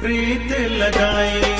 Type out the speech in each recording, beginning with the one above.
प्रीत लगाएँ।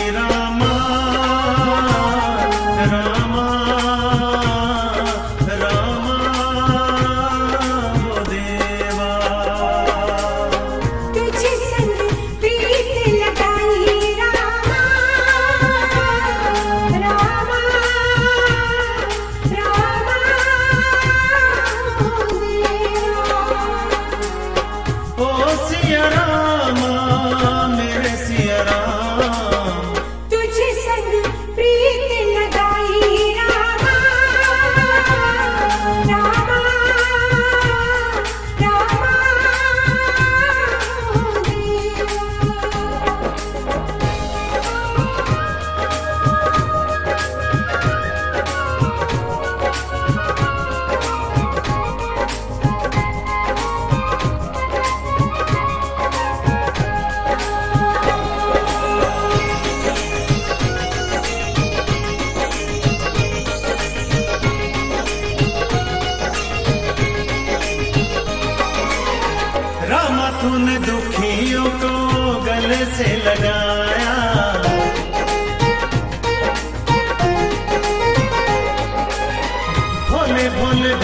उन दुखियों को गले से लगाया। भोले भोले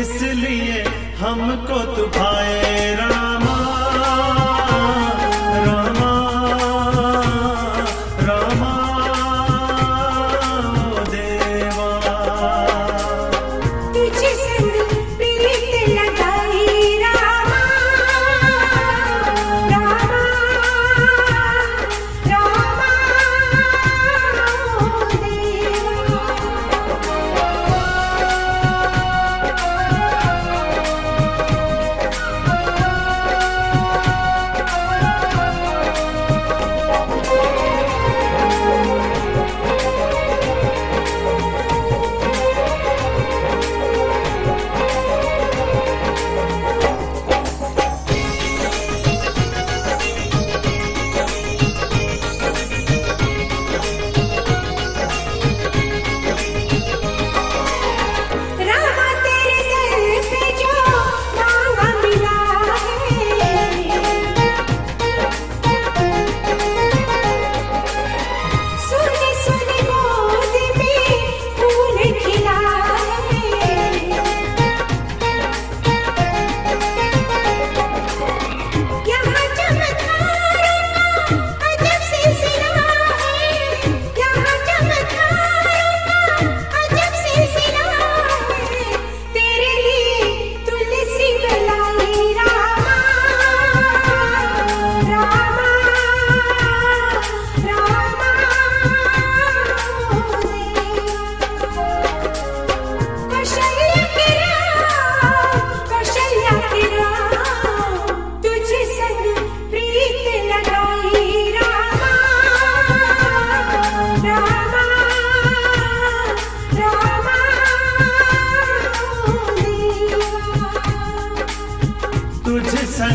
इसलिए हमको तो तू भाए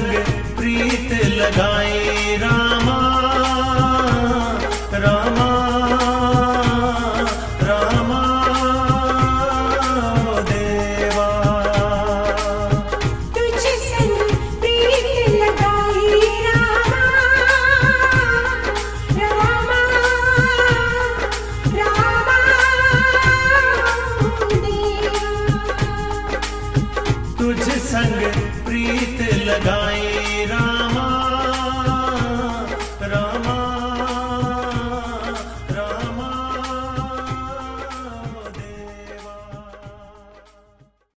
संग प्रीत लगाए रामा। तुझ